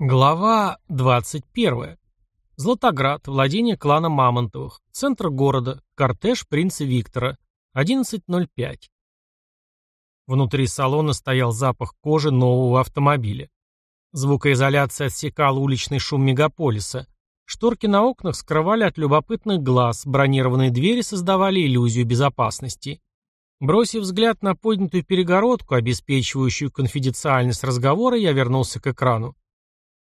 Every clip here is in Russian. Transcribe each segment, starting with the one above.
Глава 21. Златоград, владение клана Мамонтовых, центр города, кортеж принца Виктора, 11.05. Внутри салона стоял запах кожи нового автомобиля. Звукоизоляция отсекала уличный шум мегаполиса. Шторки на окнах скрывали от любопытных глаз, бронированные двери создавали иллюзию безопасности. Бросив взгляд на поднятую перегородку, обеспечивающую конфиденциальность разговора, я вернулся к экрану.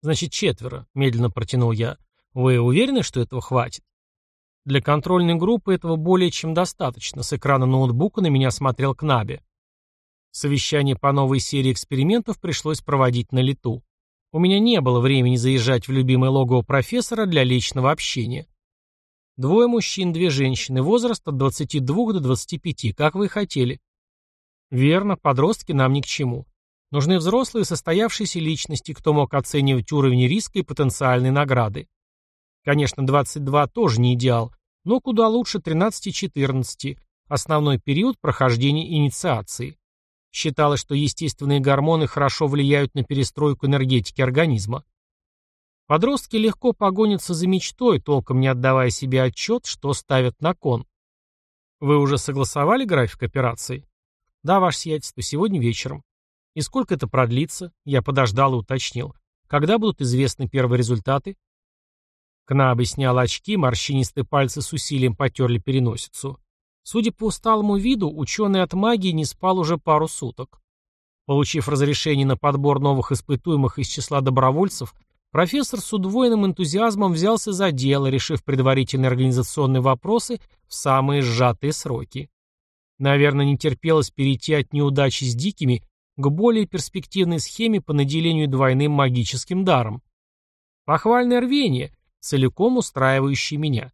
«Значит, четверо», — медленно протянул я. «Вы уверены, что этого хватит?» Для контрольной группы этого более чем достаточно. С экрана ноутбука на меня смотрел Кнаби. Совещание по новой серии экспериментов пришлось проводить на лету. У меня не было времени заезжать в любимое логово профессора для личного общения. Двое мужчин, две женщины, возраст от 22 до 25, как вы и хотели. Верно, подростки нам ни к чему. Нужны взрослые состоявшиеся личности, кто мог оценивать уровень риска и потенциальной награды. Конечно, 22 тоже не идеал, но куда лучше 13-14, основной период прохождения инициации. Считалось, что естественные гормоны хорошо влияют на перестройку энергетики организма. Подростки легко погонятся за мечтой, толком не отдавая себе отчет, что ставят на кон. Вы уже согласовали график операции? Да, ваше сиятельство, сегодня вечером. И сколько это продлится? Я подождал и уточнил. Когда будут известны первые результаты? Кнабы снял очки, морщинистые пальцы с усилием потерли переносицу. Судя по усталому виду, ученый от магии не спал уже пару суток. Получив разрешение на подбор новых испытуемых из числа добровольцев, профессор с удвоенным энтузиазмом взялся за дело, решив предварительные организационные вопросы в самые сжатые сроки. Наверное, не терпелось перейти от неудачи с дикими к более перспективной схеме по наделению двойным магическим даром. Похвальное рвение, целиком устраивающее меня.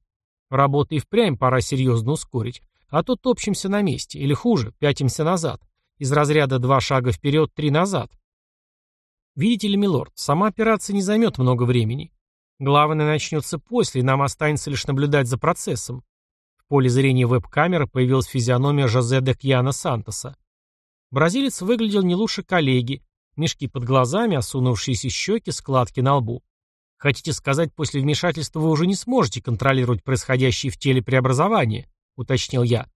Работы и впрямь пора серьезно ускорить, а то топчемся на месте, или хуже, пятимся назад. Из разряда два шага вперед, три назад. Видите ли, милорд, сама операция не займет много времени. Главное начнется после, и нам останется лишь наблюдать за процессом. В поле зрения веб-камеры появилась физиономия Жозе де Кьяна Сантоса. Бразилец выглядел не лучше коллеги. Мешки под глазами, осунувшиеся щеки, складки на лбу. Хотите сказать, после вмешательства вы уже не сможете контролировать происходящие в теле преобразования? Уточнил я.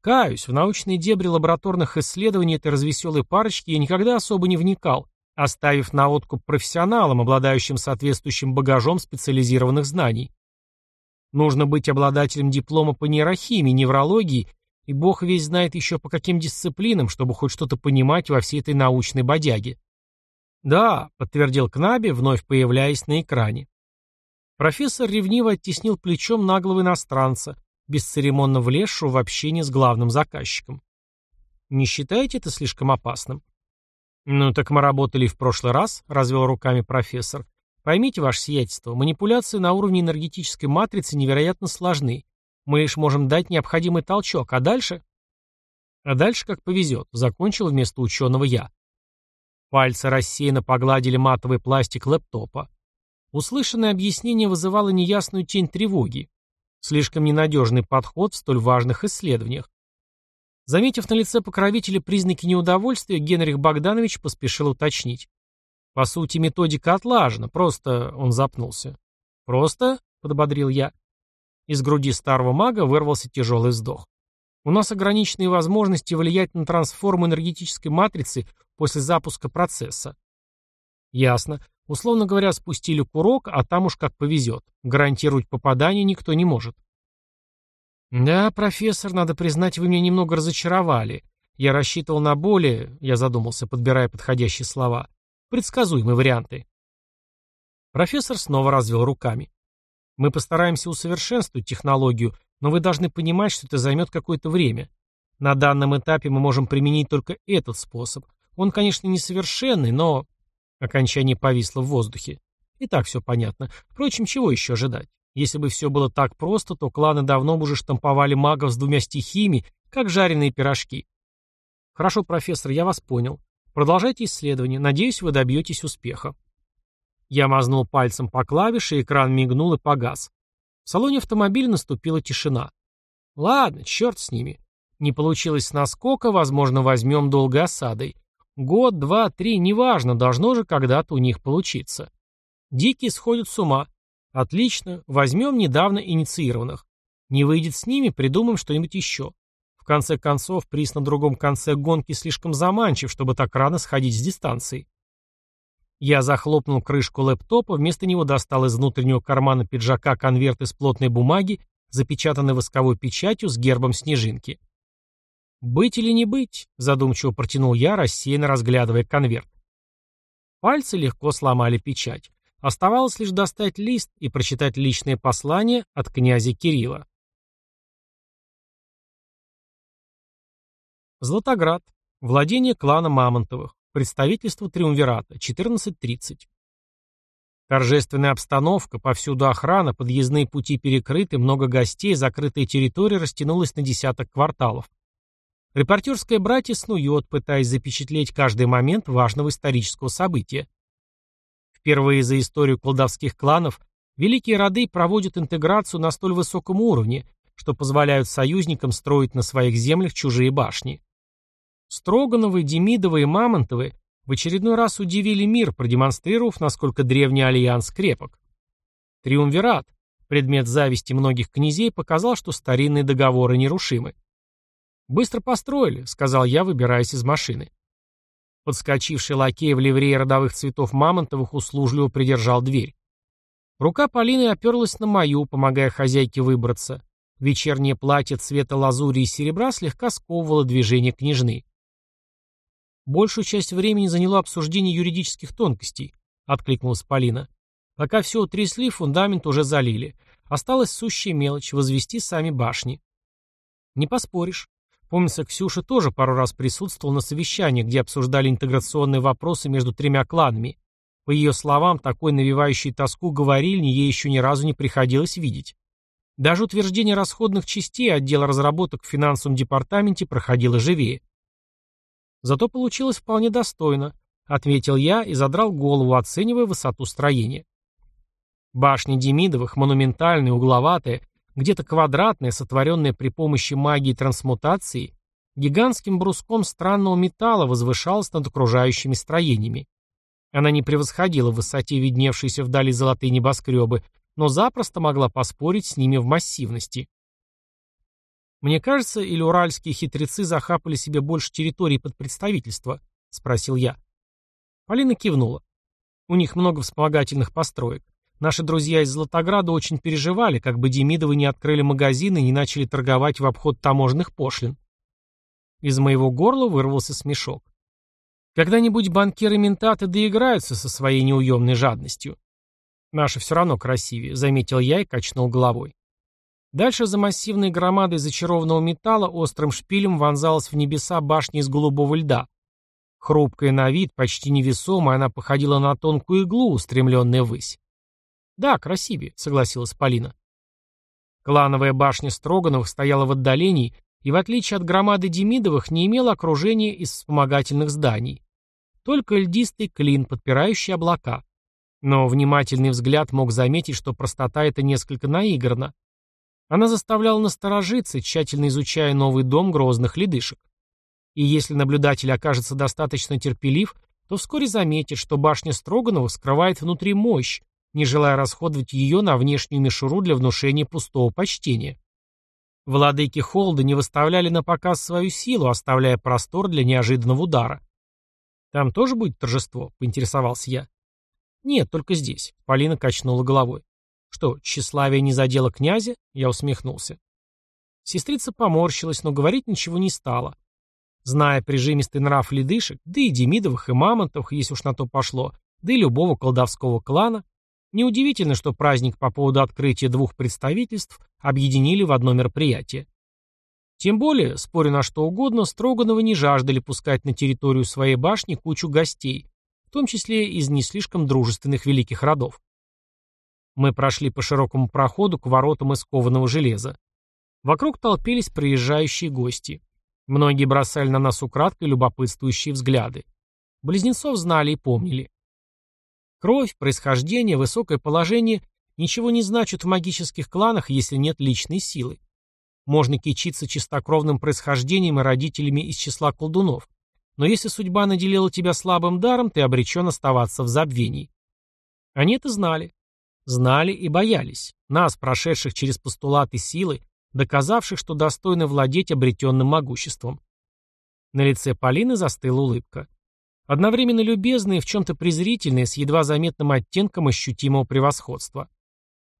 Каюсь, в научные дебри лабораторных исследований этой развеселой парочки я никогда особо не вникал, оставив на откуп профессионалам, обладающим соответствующим багажом специализированных знаний. Нужно быть обладателем диплома по нейрохимии, неврологии и бог весь знает еще по каким дисциплинам, чтобы хоть что-то понимать во всей этой научной бодяге. «Да», — подтвердил Кнаби, вновь появляясь на экране. Профессор ревниво оттеснил плечом наглого иностранца, бесцеремонно влезшего в общение с главным заказчиком. «Не считаете это слишком опасным?» «Ну так мы работали в прошлый раз», — развел руками профессор. «Поймите, ваше сиятельство, манипуляции на уровне энергетической матрицы невероятно сложны, мы лишь можем дать необходимый толчок, а дальше... А дальше как повезет, закончил вместо ученого я. Пальцы рассеянно погладили матовый пластик лэптопа. Услышанное объяснение вызывало неясную тень тревоги. Слишком ненадежный подход в столь важных исследованиях. Заметив на лице покровителя признаки неудовольствия, Генрих Богданович поспешил уточнить. По сути, методика отлажена, просто он запнулся. «Просто?» — подбодрил я. Из груди старого мага вырвался тяжелый вздох. У нас ограниченные возможности влиять на трансформу энергетической матрицы после запуска процесса. Ясно. Условно говоря, спустили курок, а там уж как повезет. Гарантировать попадание никто не может. Да, профессор, надо признать, вы меня немного разочаровали. Я рассчитывал на более, я задумался, подбирая подходящие слова, предсказуемые варианты. Профессор снова развел руками. Мы постараемся усовершенствовать технологию, но вы должны понимать, что это займет какое-то время. На данном этапе мы можем применить только этот способ. Он, конечно, несовершенный, но... Окончание повисло в воздухе. И так все понятно. Впрочем, чего еще ожидать? Если бы все было так просто, то кланы давно бы уже штамповали магов с двумя стихиями, как жареные пирожки. Хорошо, профессор, я вас понял. Продолжайте исследование. Надеюсь, вы добьетесь успеха. Я мазнул пальцем по клавише, экран мигнул и погас. В салоне автомобиля наступила тишина. Ладно, черт с ними. Не получилось с наскока, возможно, возьмем долгой осадой. Год, два, три, неважно, должно же когда-то у них получиться. Дикие сходят с ума. Отлично, возьмем недавно инициированных. Не выйдет с ними, придумаем что-нибудь еще. В конце концов, приз на другом конце гонки слишком заманчив, чтобы так рано сходить с дистанции. Я захлопнул крышку лэптопа, вместо него достал из внутреннего кармана пиджака конверт из плотной бумаги, запечатанный восковой печатью с гербом снежинки. «Быть или не быть?» — задумчиво протянул я, рассеянно разглядывая конверт. Пальцы легко сломали печать. Оставалось лишь достать лист и прочитать личное послание от князя Кирилла. Златоград. Владение клана Мамонтовых. Представительство Триумвирата. 14.30. Торжественная обстановка, повсюду охрана, подъездные пути перекрыты, много гостей, закрытая территория растянулась на десяток кварталов. Репортерское братье снует, пытаясь запечатлеть каждый момент важного исторического события. Впервые за историю колдовских кланов великие роды проводят интеграцию на столь высоком уровне, что позволяют союзникам строить на своих землях чужие башни. Строгановы, Демидовы и Мамонтовы в очередной раз удивили мир, продемонстрировав, насколько древний альянс крепок. Триумвират, предмет зависти многих князей, показал, что старинные договоры нерушимы. «Быстро построили», — сказал я, выбираясь из машины. Подскочивший лакей в ливрее родовых цветов Мамонтовых услужливо придержал дверь. Рука Полины оперлась на мою, помогая хозяйке выбраться. Вечернее платье цвета лазури и серебра слегка сковывало движение княжны. «Большую часть времени заняло обсуждение юридических тонкостей», — откликнулась Полина. «Пока все утрясли, фундамент уже залили. Осталась сущая мелочь — возвести сами башни». «Не поспоришь. Помнится, Ксюша тоже пару раз присутствовала на совещании, где обсуждали интеграционные вопросы между тремя кланами. По ее словам, такой навевающей тоску говорильни ей еще ни разу не приходилось видеть. Даже утверждение расходных частей отдела разработок в финансовом департаменте проходило живее. Зато получилось вполне достойно, ответил я и задрал голову, оценивая высоту строения. Башни Демидовых, монументальные, угловатые, где-то квадратная, сотворенная при помощи магии трансмутации, гигантским бруском странного металла возвышалась над окружающими строениями. Она не превосходила в высоте видневшиеся вдали золотые небоскребы, но запросто могла поспорить с ними в массивности. «Мне кажется, или уральские хитрецы захапали себе больше территории под представительство?» — спросил я. Полина кивнула. «У них много вспомогательных построек. Наши друзья из Златограда очень переживали, как бы Демидовы не открыли магазины и не начали торговать в обход таможенных пошлин. Из моего горла вырвался смешок. Когда-нибудь банкиры-ментаты доиграются со своей неуемной жадностью. Наши все равно красивее, заметил я и качнул головой. Дальше за массивной громадой зачарованного металла острым шпилем вонзалась в небеса башня из голубого льда. Хрупкая на вид, почти невесомая, она походила на тонкую иглу, устремленная ввысь. «Да, красивее», — согласилась Полина. Клановая башня Строгановых стояла в отдалении и, в отличие от громады Демидовых, не имела окружения из вспомогательных зданий. Только льдистый клин, подпирающий облака. Но внимательный взгляд мог заметить, что простота эта несколько наиграна. Она заставляла насторожиться, тщательно изучая новый дом грозных ледышек. И если наблюдатель окажется достаточно терпелив, то вскоре заметит, что башня Строгановых скрывает внутри мощь, не желая расходовать ее на внешнюю мишуру для внушения пустого почтения. Владыки Холда не выставляли на показ свою силу, оставляя простор для неожиданного удара. «Там тоже будет торжество?» — поинтересовался я. «Нет, только здесь», — Полина качнула головой. «Что, тщеславие не задело князя?» — я усмехнулся. Сестрица поморщилась, но говорить ничего не стала. Зная прижимистый нрав ледышек, да и Демидовых, и Мамонтовых, если уж на то пошло, да и любого колдовского клана, Неудивительно, что праздник по поводу открытия двух представительств объединили в одно мероприятие. Тем более, споря на что угодно, Строгановы не жаждали пускать на территорию своей башни кучу гостей, в том числе из не слишком дружественных великих родов. Мы прошли по широкому проходу к воротам из кованого железа. Вокруг толпились приезжающие гости. Многие бросали на нас украдкой любопытствующие взгляды. Близнецов знали и помнили. Кровь, происхождение, высокое положение ничего не значат в магических кланах, если нет личной силы. Можно кичиться чистокровным происхождением и родителями из числа колдунов. но если судьба наделила тебя слабым даром, ты обречен оставаться в забвении. Они это знали. Знали и боялись. Нас, прошедших через постулаты силы, доказавших, что достойны владеть обретенным могуществом. На лице Полины застыла улыбка. Одновременно любезная и в чем-то презрительная, с едва заметным оттенком ощутимого превосходства.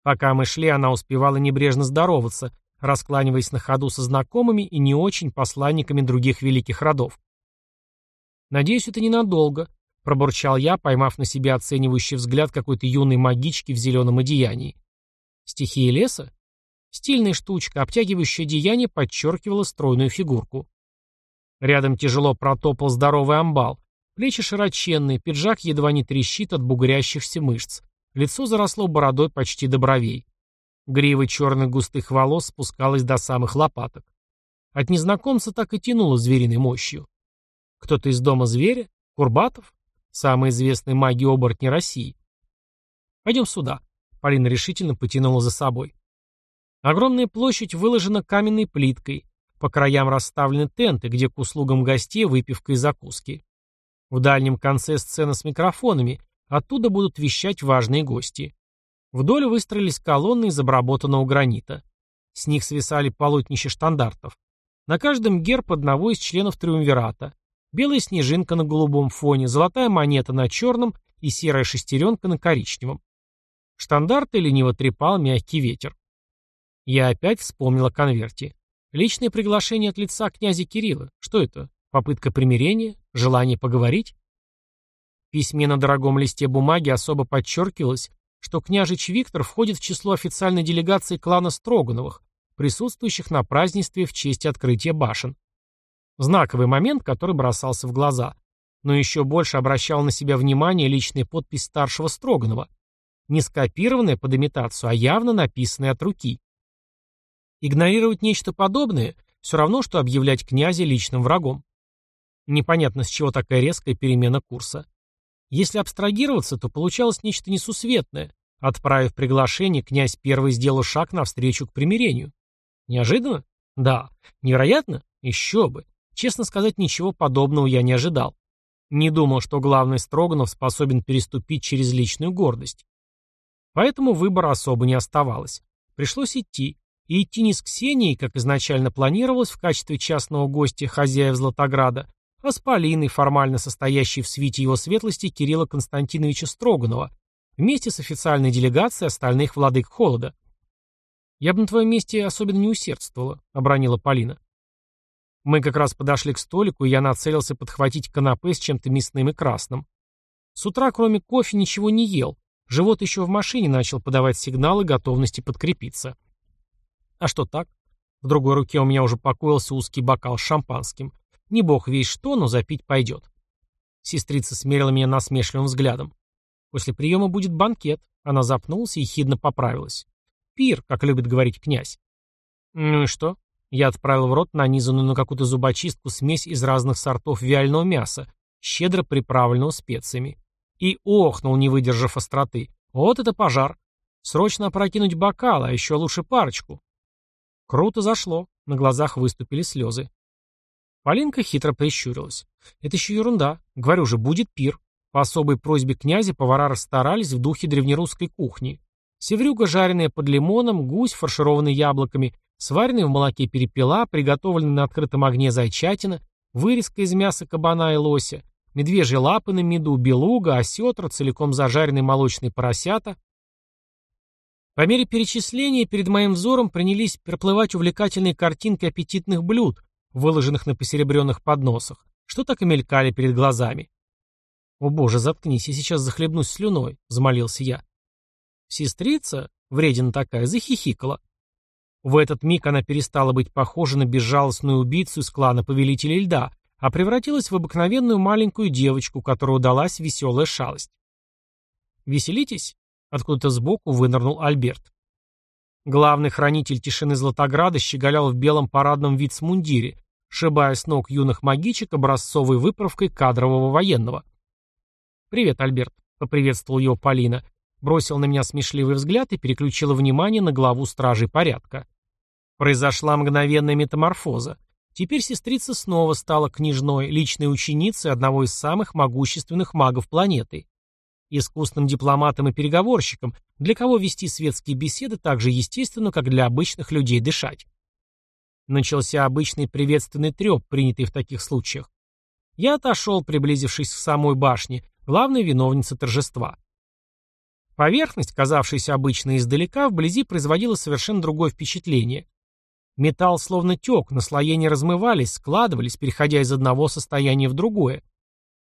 Пока мы шли, она успевала небрежно здороваться, раскланиваясь на ходу со знакомыми и не очень посланниками других великих родов. «Надеюсь, это ненадолго», — пробурчал я, поймав на себя оценивающий взгляд какой-то юной магички в зеленом одеянии. «Стихия леса?» Стильная штучка, обтягивающее одеяние подчеркивало стройную фигурку. Рядом тяжело протопал здоровый амбал. Плечи широченные, пиджак едва не трещит от бугрящихся мышц. Лицо заросло бородой почти до бровей. Грива черных густых волос спускалась до самых лопаток. От незнакомца так и тянуло звериной мощью. Кто-то из дома зверя? Курбатов? Самый известный маги-оборотни России. Пойдем сюда. Полина решительно потянула за собой. Огромная площадь выложена каменной плиткой. По краям расставлены тенты, где к услугам гостей выпивка и закуски. В дальнем конце сцена с микрофонами. Оттуда будут вещать важные гости. Вдоль выстроились колонны из обработанного гранита. С них свисали полотнища штандартов. На каждом герб одного из членов триумвирата. Белая снежинка на голубом фоне, золотая монета на черном и серая шестеренка на коричневом. Штандарты лениво трепал мягкий ветер. Я опять вспомнил о конверте. Личное приглашение от лица князя Кирилла. Что это? Попытка примирения? Желание поговорить? В письме на дорогом листе бумаги особо подчеркивалось, что княжич Виктор входит в число официальной делегации клана Строгановых, присутствующих на празднестве в честь открытия башен. Знаковый момент, который бросался в глаза. Но еще больше обращал на себя внимание личная подпись старшего Строганова. Не скопированная под имитацию, а явно написанная от руки. Игнорировать нечто подобное – все равно, что объявлять князя личным врагом. Непонятно, с чего такая резкая перемена курса. Если абстрагироваться, то получалось нечто несусветное. Отправив приглашение, князь первый сделал шаг навстречу к примирению. Неожиданно? Да. Невероятно? Еще бы. Честно сказать, ничего подобного я не ожидал. Не думал, что главный Строганов способен переступить через личную гордость. Поэтому выбора особо не оставалось. Пришлось идти. И идти не с Ксенией, как изначально планировалось в качестве частного гостя хозяев Златограда, а с Полиной, формально состоящей в свите его светлости Кирилла Константиновича Строганова, вместе с официальной делегацией остальных владык Холода. «Я бы на твоем месте особенно не усердствовала», — обронила Полина. Мы как раз подошли к столику, и я нацелился подхватить канапе с чем-то мясным и красным. С утра, кроме кофе, ничего не ел. Живот еще в машине начал подавать сигналы готовности подкрепиться. А что так? В другой руке у меня уже покоился узкий бокал с шампанским. Не бог весь что, но запить пойдет. Сестрица смерила меня насмешливым взглядом. После приема будет банкет. Она запнулась и хидно поправилась. Пир, как любит говорить князь. Ну и что? Я отправил в рот нанизанную на какую-то зубочистку смесь из разных сортов вяленого мяса, щедро приправленного специями. И охнул, не выдержав остроты. Вот это пожар. Срочно опрокинуть бокал, а еще лучше парочку. Круто зашло. На глазах выступили слезы. Полинка хитро прищурилась. «Это еще ерунда. Говорю же, будет пир». По особой просьбе князя повара расстарались в духе древнерусской кухни. Севрюга, жареная под лимоном, гусь, фаршированный яблоками, сваренный в молоке перепела, приготовленный на открытом огне зайчатина, вырезка из мяса кабана и лося, медвежьи лапы на меду, белуга, осетра, целиком зажаренные молочные поросята. По мере перечисления перед моим взором принялись проплывать увлекательные картинки аппетитных блюд, выложенных на посеребренных подносах, что так и мелькали перед глазами. «О боже, заткнись, я сейчас захлебнусь слюной», — замолился я. Сестрица, вредина такая, захихикала. В этот миг она перестала быть похожа на безжалостную убийцу из клана Повелителей Льда, а превратилась в обыкновенную маленькую девочку, которой удалась веселая шалость. «Веселитесь?» — откуда-то сбоку вынырнул Альберт. Главный хранитель тишины Златограда щеголял в белом парадном вицмундире, шибая с ног юных магичек образцовой выправкой кадрового военного. «Привет, Альберт», — поприветствовал его Полина, бросил на меня смешливый взгляд и переключила внимание на главу стражей порядка. Произошла мгновенная метаморфоза. Теперь сестрица снова стала княжной, личной ученицей одного из самых могущественных магов планеты. Искусным дипломатом и переговорщиком, для кого вести светские беседы так же естественно, как для обычных людей дышать. Начался обычный приветственный треп, принятый в таких случаях. Я отошел, приблизившись к самой башне, главной виновнице торжества. Поверхность, казавшаяся обычной издалека, вблизи производила совершенно другое впечатление. Металл словно тек, наслоения размывались, складывались, переходя из одного состояния в другое.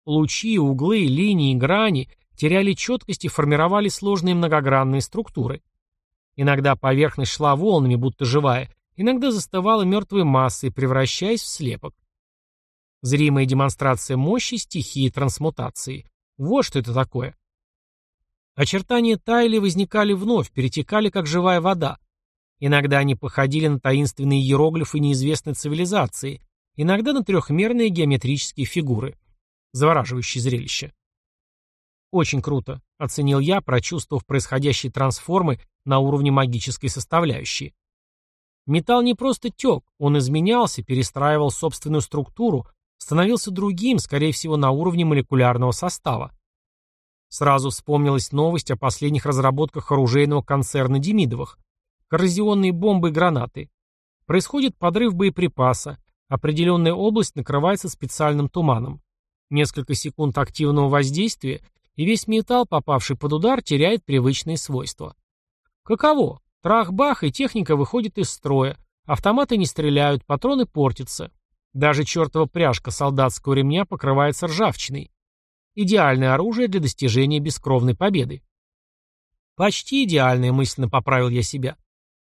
Лучи, углы, линии, грани теряли четкость и формировали сложные многогранные структуры. Иногда поверхность шла волнами, будто живая, иногда застывала мертвой массой, превращаясь в слепок. Зримая демонстрация мощи стихии трансмутации. Вот что это такое. Очертания таяли возникали вновь, перетекали, как живая вода. Иногда они походили на таинственные иероглифы неизвестной цивилизации, иногда на трехмерные геометрические фигуры. Завораживающее зрелище. «Очень круто», — оценил я, прочувствовав происходящие трансформы на уровне магической составляющей. Металл не просто тек, он изменялся, перестраивал собственную структуру, становился другим, скорее всего, на уровне молекулярного состава. Сразу вспомнилась новость о последних разработках оружейного концерна Демидовых. Коррозионные бомбы и гранаты. Происходит подрыв боеприпаса. Определенная область накрывается специальным туманом. Несколько секунд активного воздействия, и весь металл, попавший под удар, теряет привычные свойства. Каково? Трах-бах, и техника выходит из строя. Автоматы не стреляют, патроны портятся. Даже чертова пряжка солдатского ремня покрывается ржавчиной. Идеальное оружие для достижения бескровной победы. Почти идеальное, мысленно поправил я себя.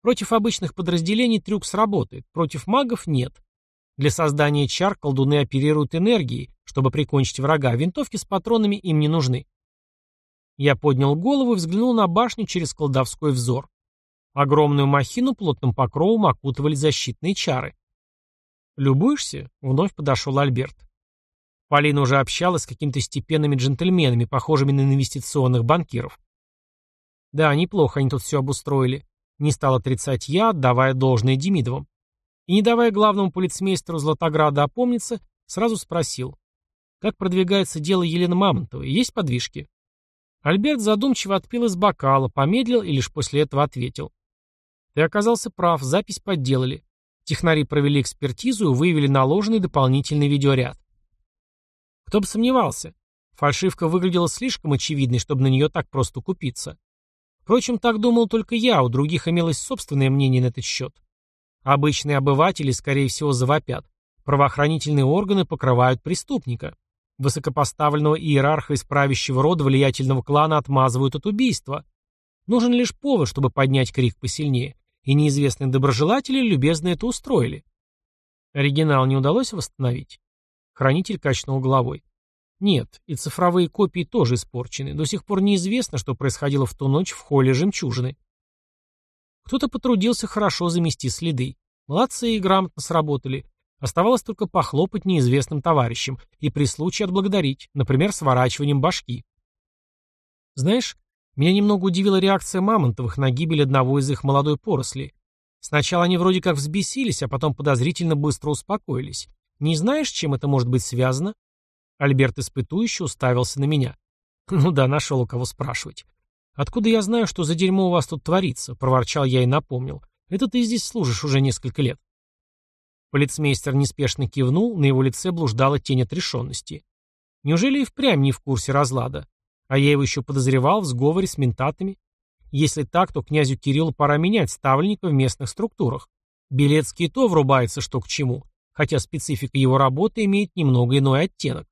Против обычных подразделений трюк сработает, против магов нет. Для создания чар колдуны оперируют энергией, чтобы прикончить врага, винтовки с патронами им не нужны. Я поднял голову и взглянул на башню через колдовской взор. Огромную махину плотным покровом окутывали защитные чары. «Любуешься?» — вновь подошел Альберт. Полина уже общалась с какими-то степенными джентльменами, похожими на инвестиционных банкиров. Да, неплохо они тут все обустроили. Не стал отрицать я, отдавая должное Демидовым. И не давая главному полицмейстеру Златограда опомниться, сразу спросил. Как продвигается дело Елены Мамонтовой? Есть подвижки? Альберт задумчиво отпил из бокала, помедлил и лишь после этого ответил. Ты оказался прав, запись подделали. Технари провели экспертизу и выявили наложенный дополнительный видеоряд. Кто бы сомневался. Фальшивка выглядела слишком очевидной, чтобы на нее так просто купиться. Впрочем, так думал только я, у других имелось собственное мнение на этот счет. Обычные обыватели, скорее всего, завопят. Правоохранительные органы покрывают преступника. Высокопоставленного иерарха из правящего рода влиятельного клана отмазывают от убийства. Нужен лишь повод, чтобы поднять крик посильнее и неизвестные доброжелатели любезно это устроили. Оригинал не удалось восстановить? Хранитель качнул головой. Нет, и цифровые копии тоже испорчены. До сих пор неизвестно, что происходило в ту ночь в холле жемчужины. Кто-то потрудился хорошо замести следы. Молодцы и грамотно сработали. Оставалось только похлопать неизвестным товарищам и при случае отблагодарить, например, сворачиванием башки. Знаешь, меня немного удивила реакция Мамонтовых на гибель одного из их молодой поросли. Сначала они вроде как взбесились, а потом подозрительно быстро успокоились. Не знаешь, чем это может быть связано? Альберт испытующе уставился на меня. Ну да, нашел у кого спрашивать. Откуда я знаю, что за дерьмо у вас тут творится? Проворчал я и напомнил. Это ты здесь служишь уже несколько лет. Полицмейстер неспешно кивнул, на его лице блуждала тень отрешенности. Неужели и впрямь не в курсе разлада? А я его еще подозревал в сговоре с ментатами. Если так, то князю Кириллу пора менять ставленника в местных структурах. Белецкий то врубается что к чему, хотя специфика его работы имеет немного иной оттенок.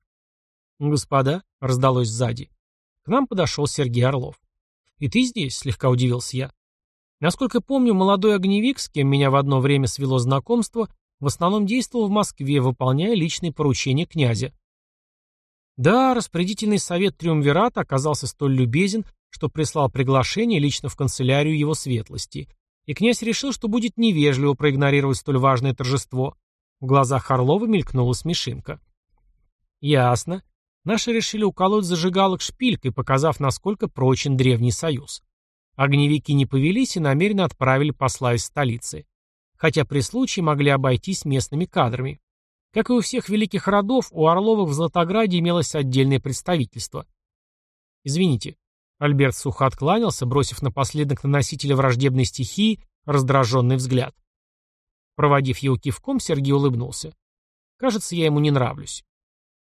«Господа», — раздалось сзади. К нам подошел Сергей Орлов. «И ты здесь?» — слегка удивился я. Насколько помню, молодой огневик, с кем меня в одно время свело знакомство, в основном действовал в Москве, выполняя личные поручения князя. Да, распорядительный совет Триумвирата оказался столь любезен, что прислал приглашение лично в канцелярию его светлости. И князь решил, что будет невежливо проигнорировать столь важное торжество. В глазах Орлова мелькнула смешинка. Ясно. Наши решили уколоть зажигалок шпилькой, показав, насколько прочен Древний Союз. Огневики не повелись и намеренно отправили посла из столицы. хотя при случае могли обойтись местными кадрами. Как и у всех великих родов, у Орловых в Златограде имелось отдельное представительство. «Извините». Альберт сухо откланялся, бросив напоследок на носителя враждебной стихии раздраженный взгляд. Проводив его кивком, Сергей улыбнулся. «Кажется, я ему не нравлюсь».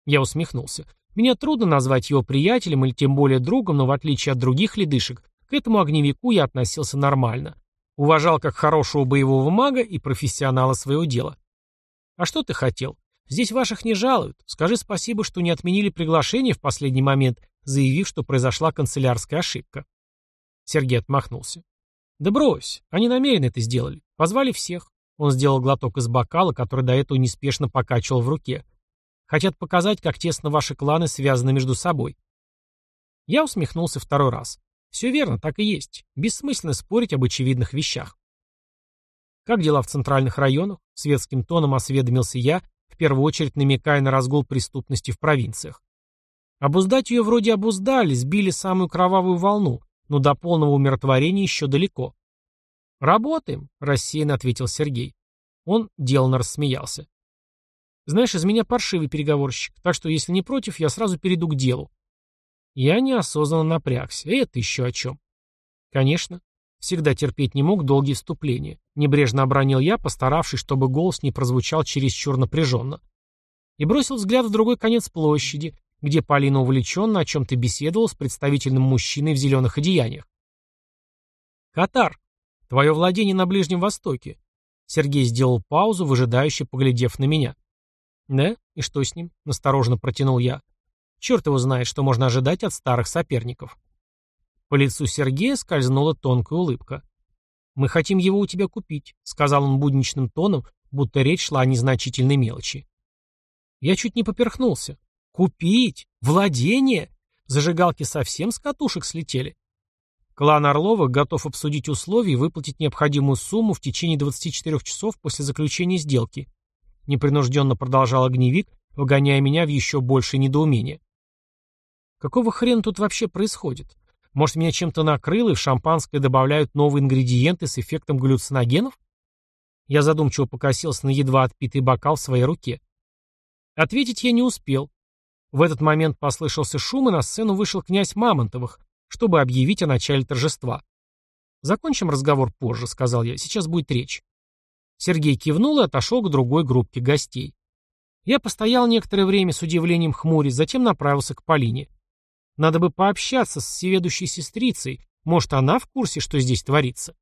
Я усмехнулся. Меня трудно назвать его приятелем или тем более другом, но в отличие от других ледышек, к этому огневику я относился нормально. Уважал как хорошего боевого мага и профессионала своего дела. «А что ты хотел? Здесь ваших не жалуют. Скажи спасибо, что не отменили приглашение в последний момент, заявив, что произошла канцелярская ошибка». Сергей отмахнулся. «Да брось, они намеренно это сделали. Позвали всех». Он сделал глоток из бокала, который до этого неспешно покачивал в руке. «Хотят показать, как тесно ваши кланы связаны между собой». Я усмехнулся второй раз. Все верно, так и есть. Бессмысленно спорить об очевидных вещах. Как дела в центральных районах? Светским тоном осведомился я, в первую очередь намекая на разгул преступности в провинциях. Обуздать ее вроде обуздали, сбили самую кровавую волну, но до полного умиротворения еще далеко. «Работаем», — рассеянно ответил Сергей. Он деланно рассмеялся. «Знаешь, из меня паршивый переговорщик, так что, если не против, я сразу перейду к делу. Я неосознанно напрягся. Это еще о чем? Конечно. Всегда терпеть не мог долгие вступления. Небрежно обронил я, постаравшись, чтобы голос не прозвучал чересчур напряженно. И бросил взгляд в другой конец площади, где Полина увлеченно о чем-то беседовала с представительным мужчиной в зеленых одеяниях. «Катар, твое владение на Ближнем Востоке». Сергей сделал паузу, выжидающе поглядев на меня. «Да? И что с ним?» — настороженно протянул я. Черт его знает, что можно ожидать от старых соперников. По лицу Сергея скользнула тонкая улыбка. «Мы хотим его у тебя купить», — сказал он будничным тоном, будто речь шла о незначительной мелочи. Я чуть не поперхнулся. «Купить? Владение?» Зажигалки совсем с катушек слетели. Клан Орловых готов обсудить условия и выплатить необходимую сумму в течение 24 часов после заключения сделки. Непринужденно продолжал огневик, вгоняя меня в еще большее недоумение. Какого хрена тут вообще происходит? Может, меня чем-то накрыло и в шампанское добавляют новые ингредиенты с эффектом галлюциногенов? Я задумчиво покосился на едва отпитый бокал в своей руке. Ответить я не успел. В этот момент послышался шум, и на сцену вышел князь Мамонтовых, чтобы объявить о начале торжества. «Закончим разговор позже», — сказал я, — «сейчас будет речь». Сергей кивнул и отошел к другой группе гостей. Я постоял некоторое время с удивлением хмурясь, затем направился к Полине. Надо бы пообщаться с всеведущей сестрицей. Может, она в курсе, что здесь творится?